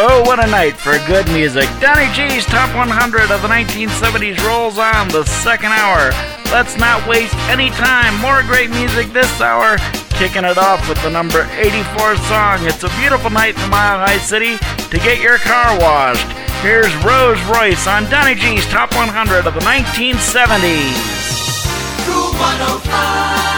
Oh, what a night for good music. Donny G's Top 100 of the 1970s rolls on the second hour. Let's not waste any time. More great music this hour. Kicking it off with the number 84 song. It's a beautiful night in Mile High City to get your car washed. Here's Rose Royce on Donny G's Top 100 of the 1970s. Groove 105.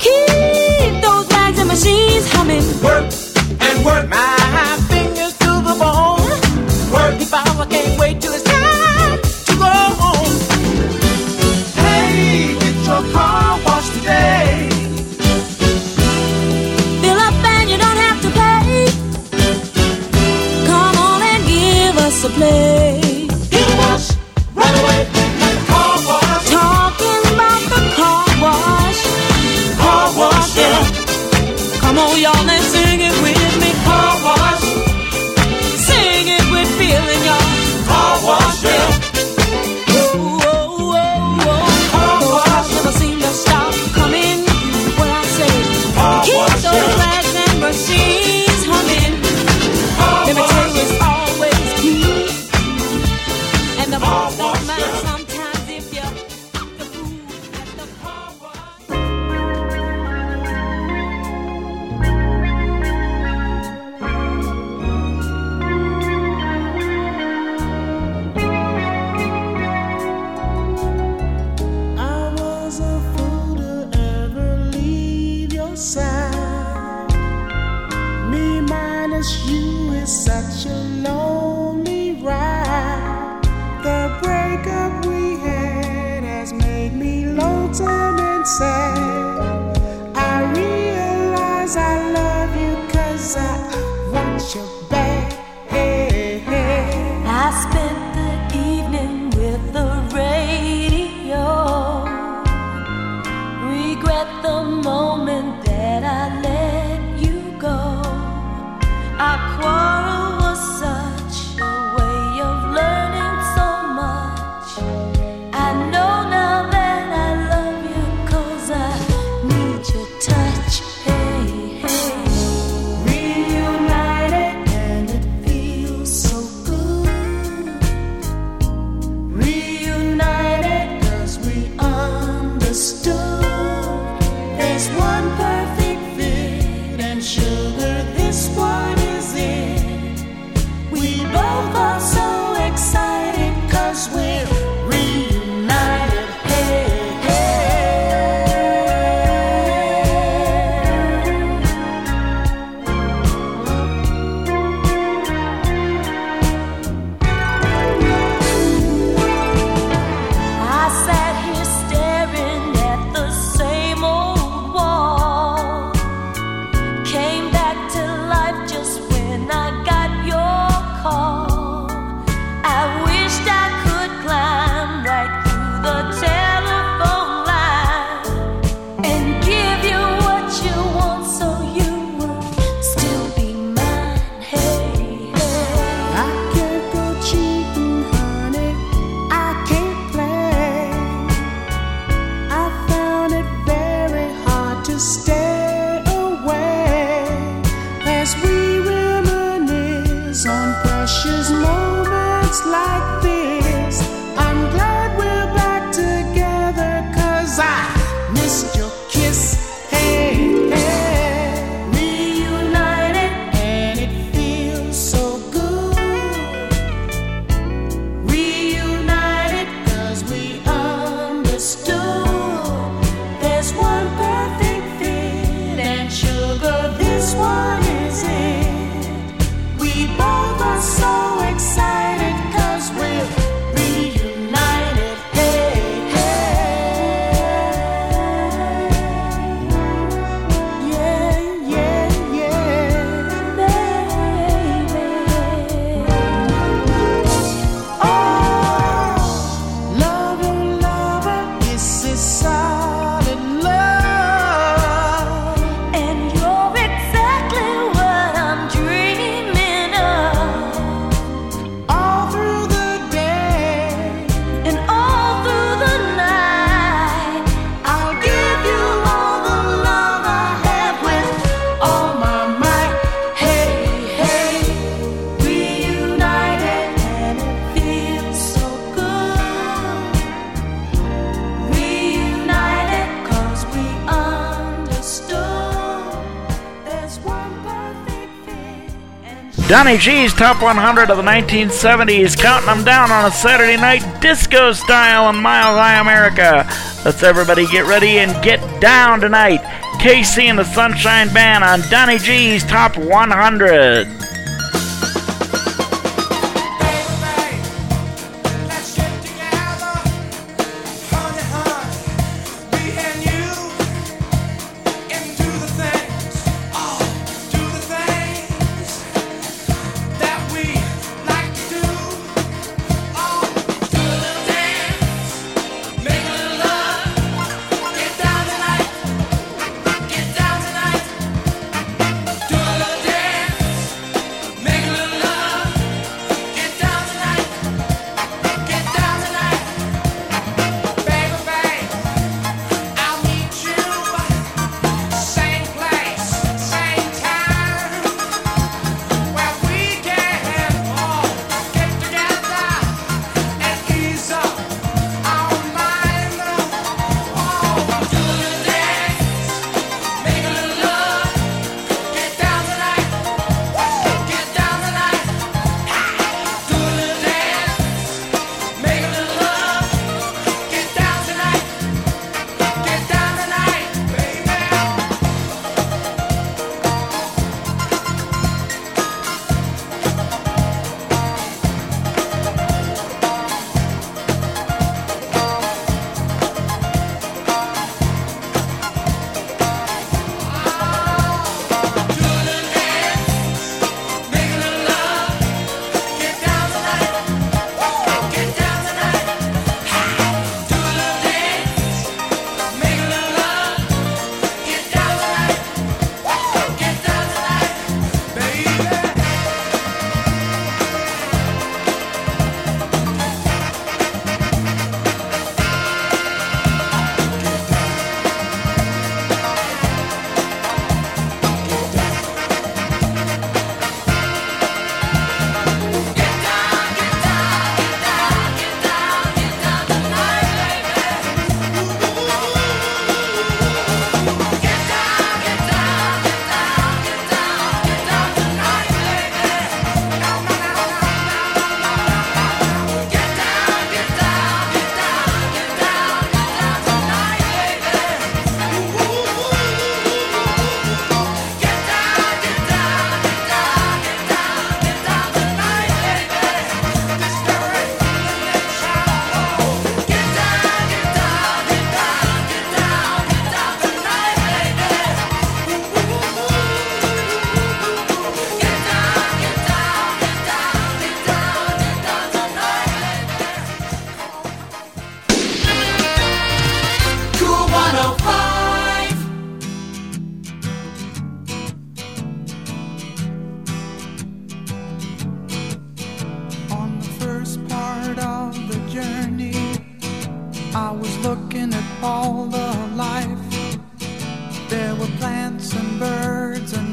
sugar, work. one. Donny G's Top 100 of the 1970s, counting them down on a Saturday night disco style in Mile High America. Let's everybody get ready and get down tonight. KC and the Sunshine Band on Donny G's Top 100.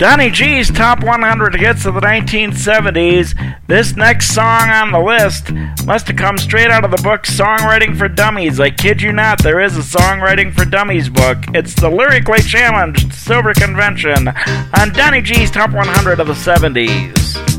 Donny G's Top 100 hits of the 1970s. This next song on the list must have come straight out of the book Songwriting for Dummies. I kid you not, there is a Songwriting for Dummies book. It's the Lyrically Challenged Silver Convention on Donny G's Top 100 of the 70s.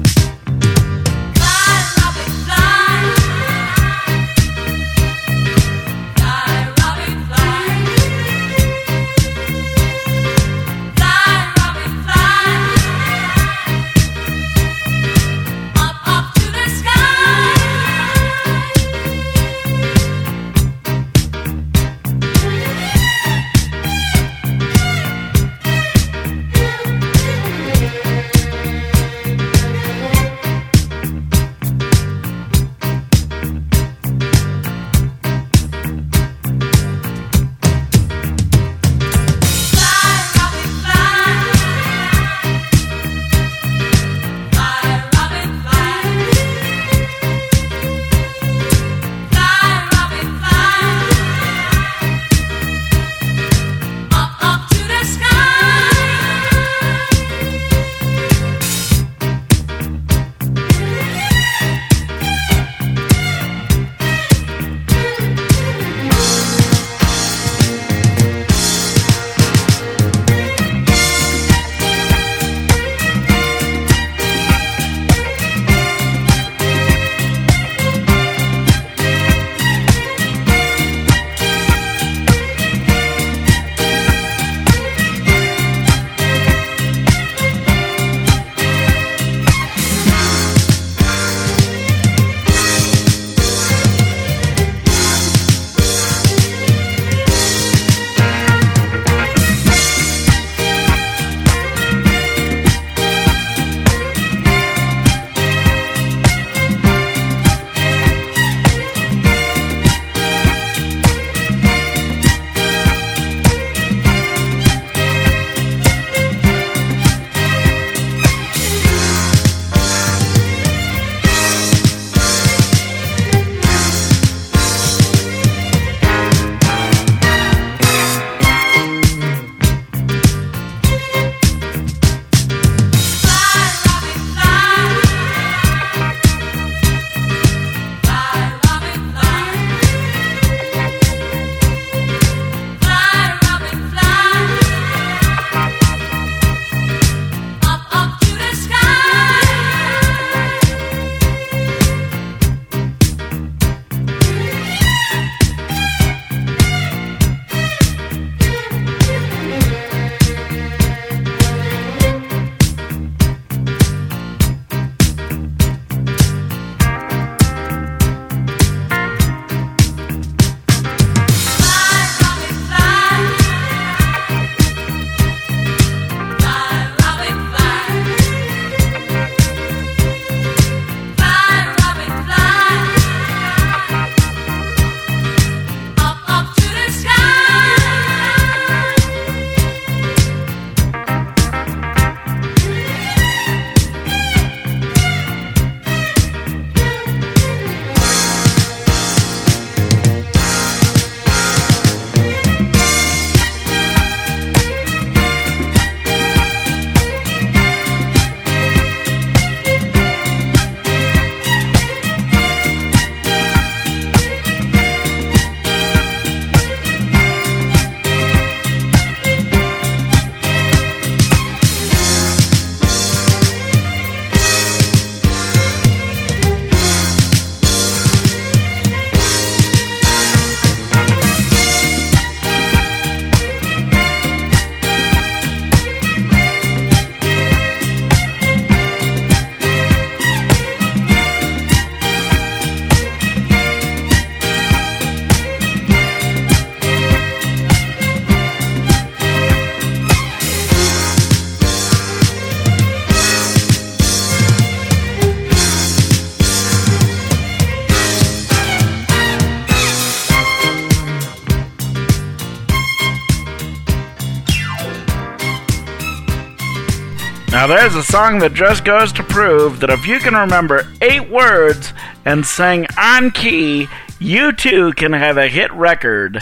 There's a song that just goes to prove that if you can remember eight words and sing on key, you too can have a hit record.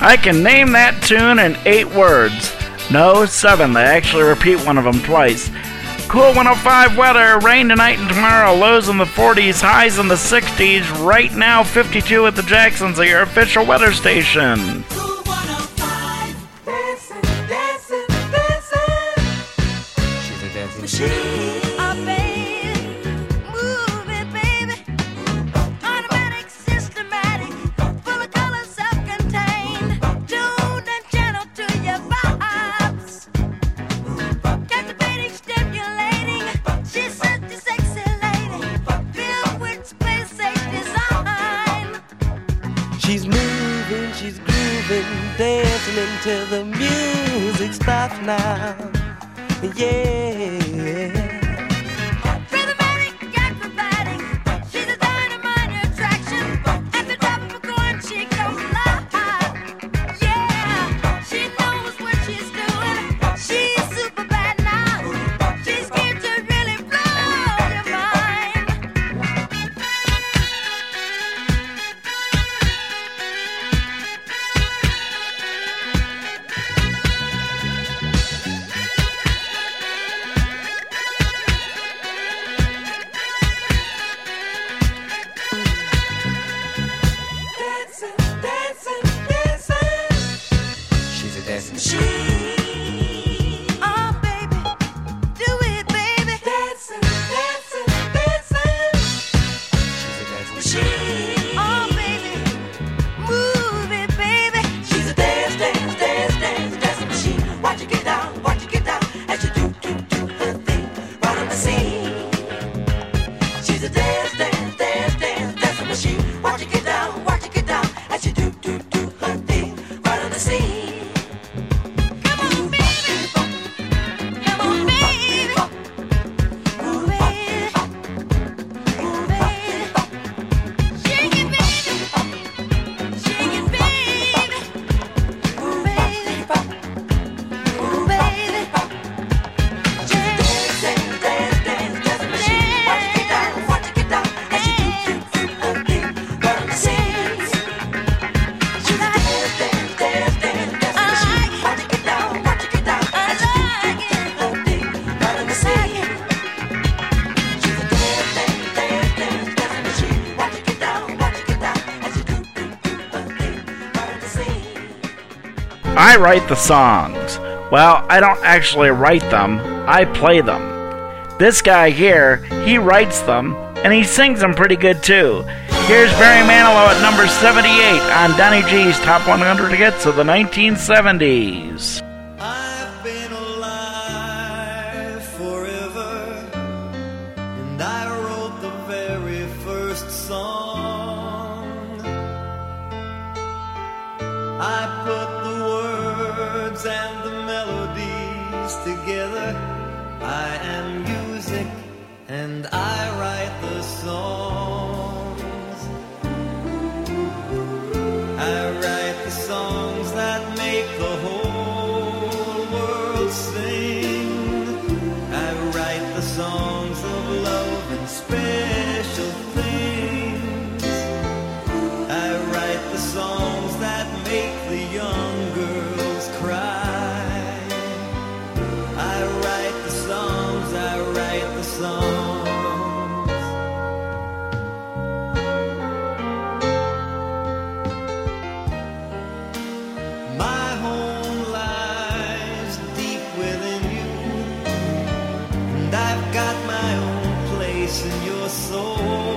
I can name that tune in eight words. No, seven. They actually repeat one of them twice. Cool 105 weather, rain tonight and tomorrow, lows in the 40s, highs in the 60s. Right now, 52 at the Jacksons, at your official weather station. I write the songs. Well, I don't actually write them, I play them. This guy here, he writes them, and he sings them pretty good too. Here's Barry Manilow at number 78 on Donny G's Top 100 Hits of the 1970s. Through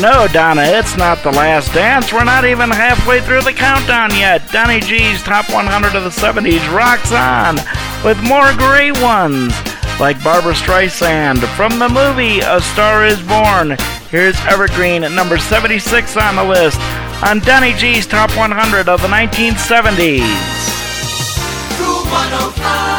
no, Donna, it's not the last dance. We're not even halfway through the countdown yet. Donny G's Top 100 of the 70s rocks on with more great ones like Barbra Streisand from the movie A Star is Born. Here's Evergreen at number 76 on the list on Donny G's Top 100 of the 1970s. Room 105.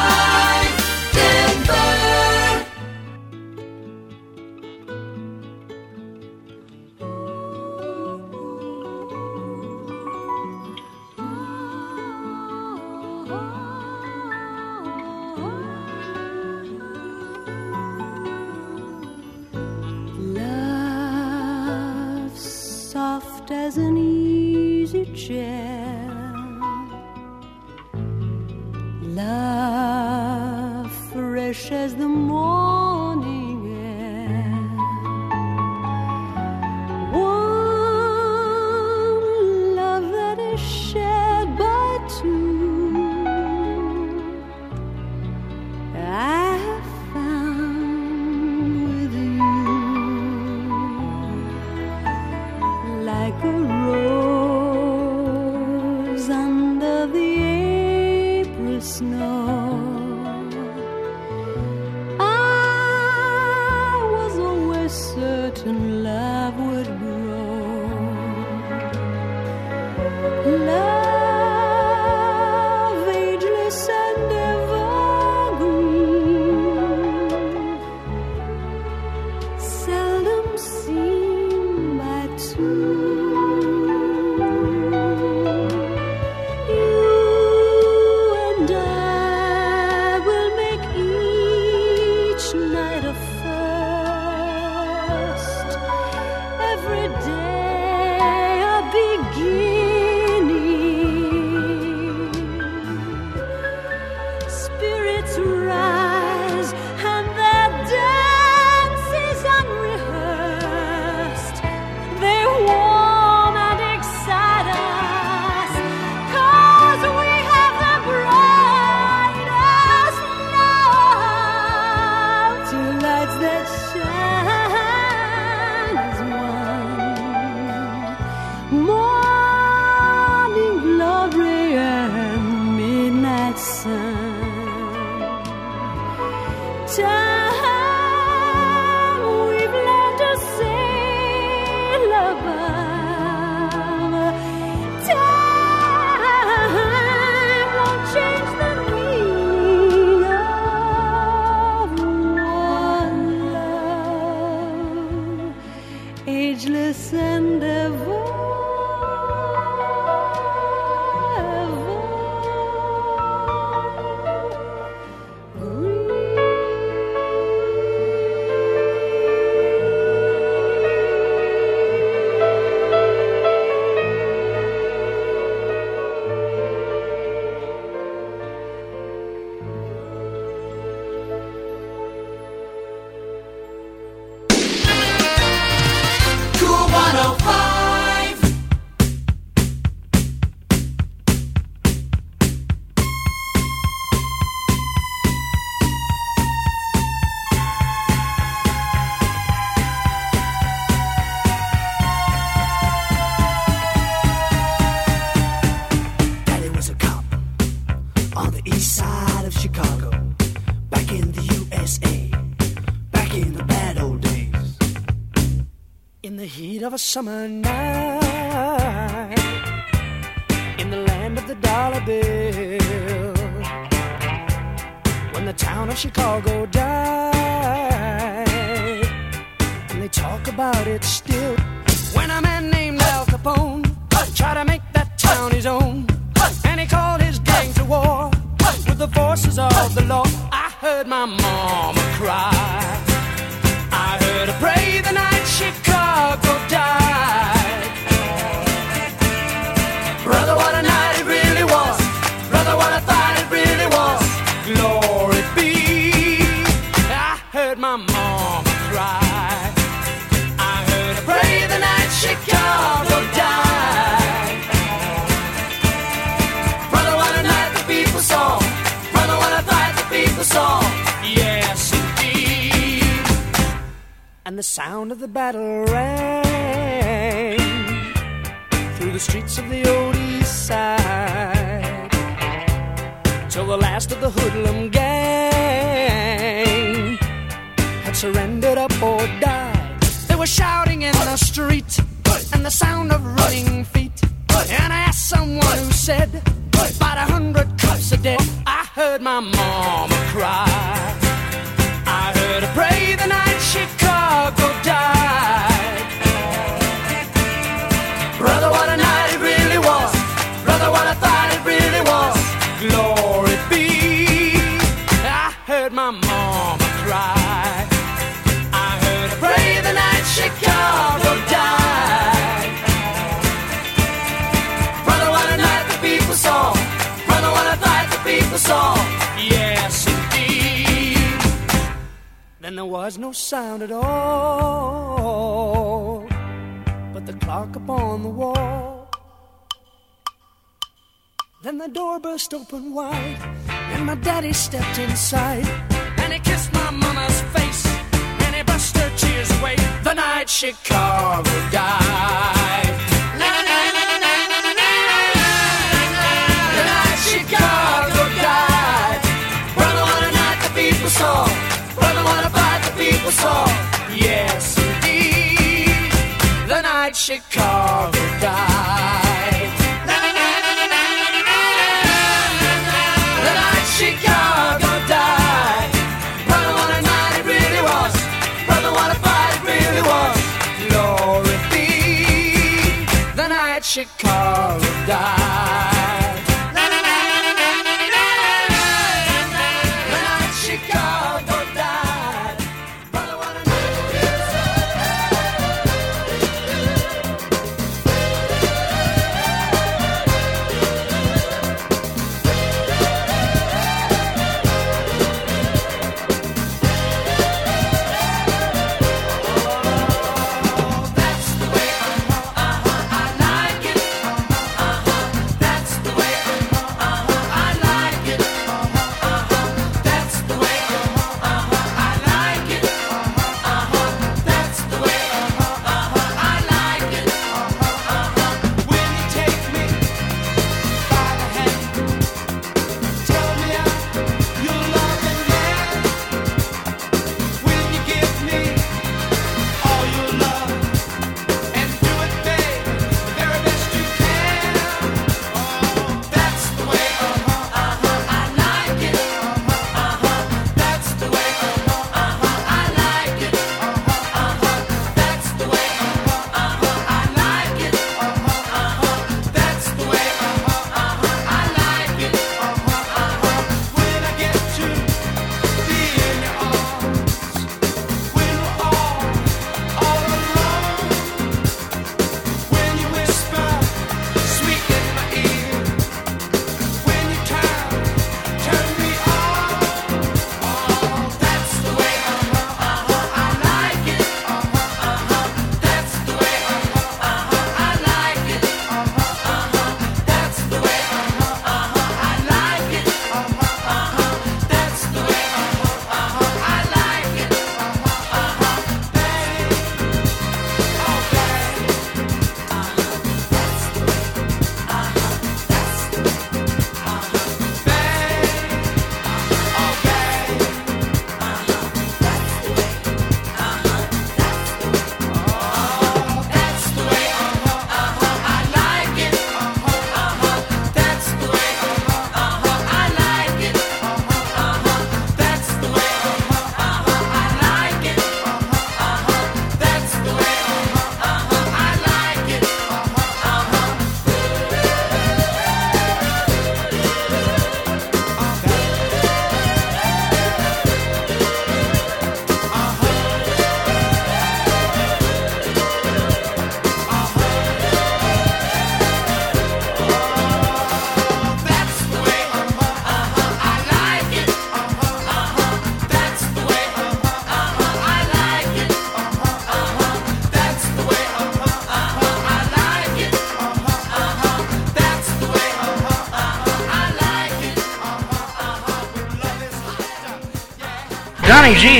snow. summer night. Streets of the old east side till the last of the hoodlum gang had surrendered up or died. They were shouting in the street and the sound of running feet. And I asked someone who said, about a hundred cops a day I heard my mama cry. There was no sound at all but the clock upon the wall. Then the door burst open wide, and my daddy stepped inside, and he kissed my mama's face, and he brushed her tears away. The night Chicago died. The night Chicago died. Brother, what a night the people saw. Yes, indeed. The night Chicago died. The night Chicago died. Brother, what a night it really was. Brother, what a fight it really was. Glory be. The night Chicago died.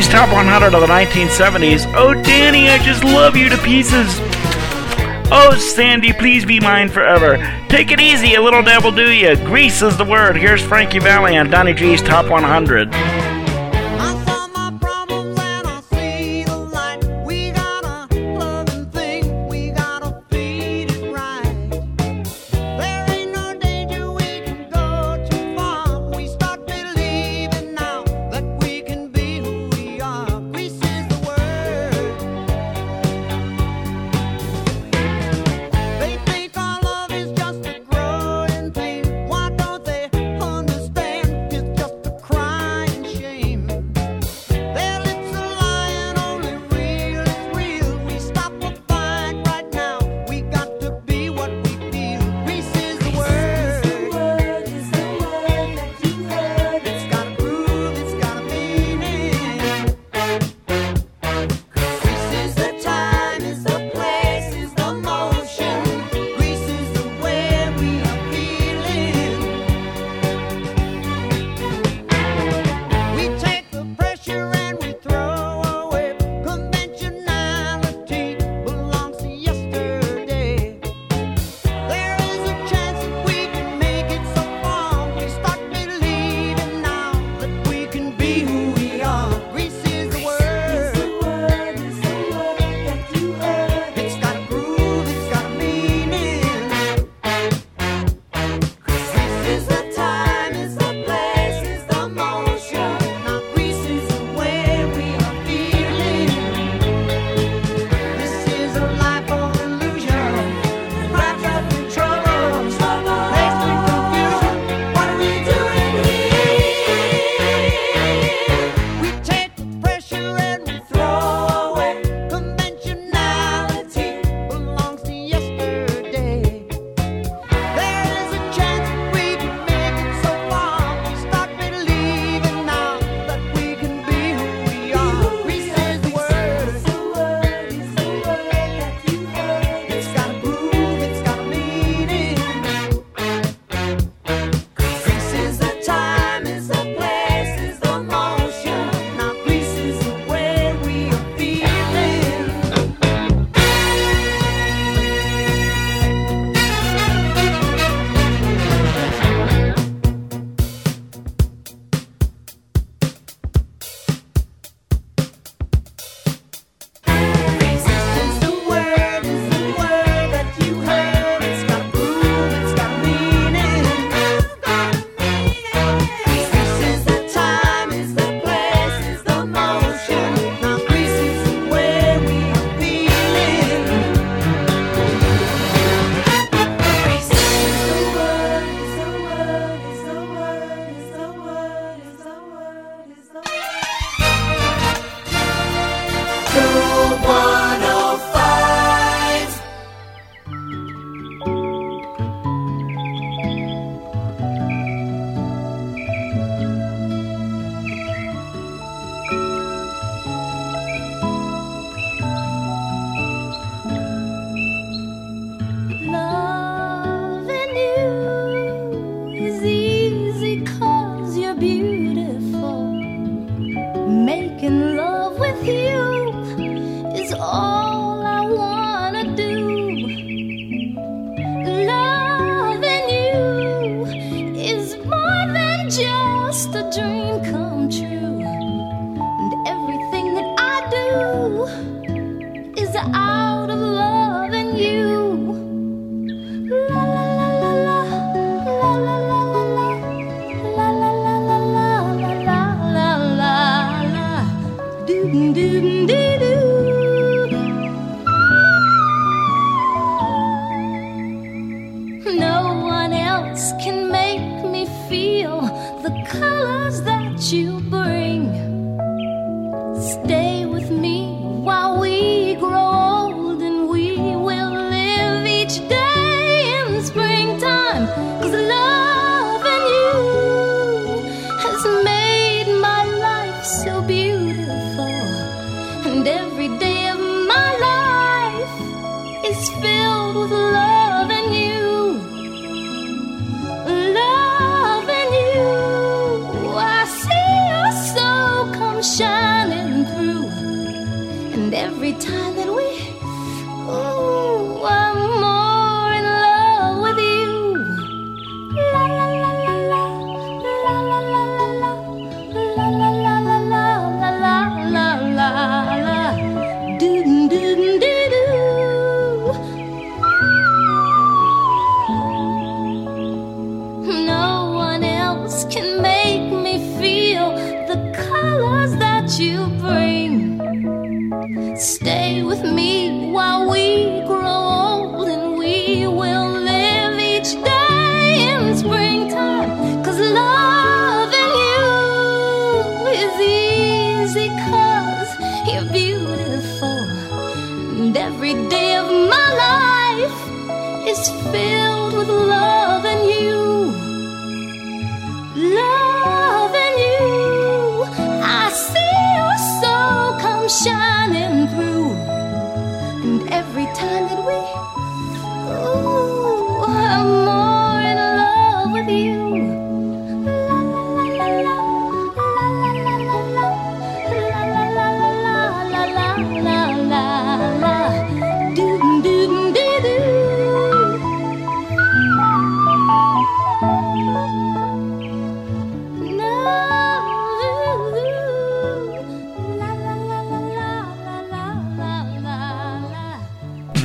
Top 100 of the 1970s. Oh, Danny, I just love you to pieces. Oh, Sandy, please be mine forever. Take it easy, a little devil do ya. Grease is the word. Here's Frankie Valli on Donny G's Top 100.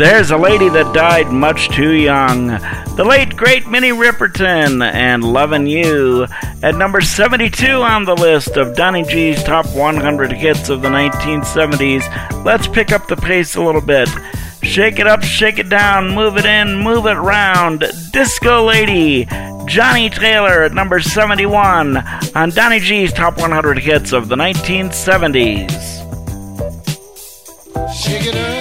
There's a lady that died much too young. The late, great Minnie Riperton and Lovin' You at number 72 on the list of Donny G's top 100 hits of the 1970s. Let's pick up the pace a little bit. Shake it up, shake it down, move it in, move it round. Disco Lady, Johnnie Taylor at number 71 on Donny G's top 100 hits of the 1970s. Shake it up.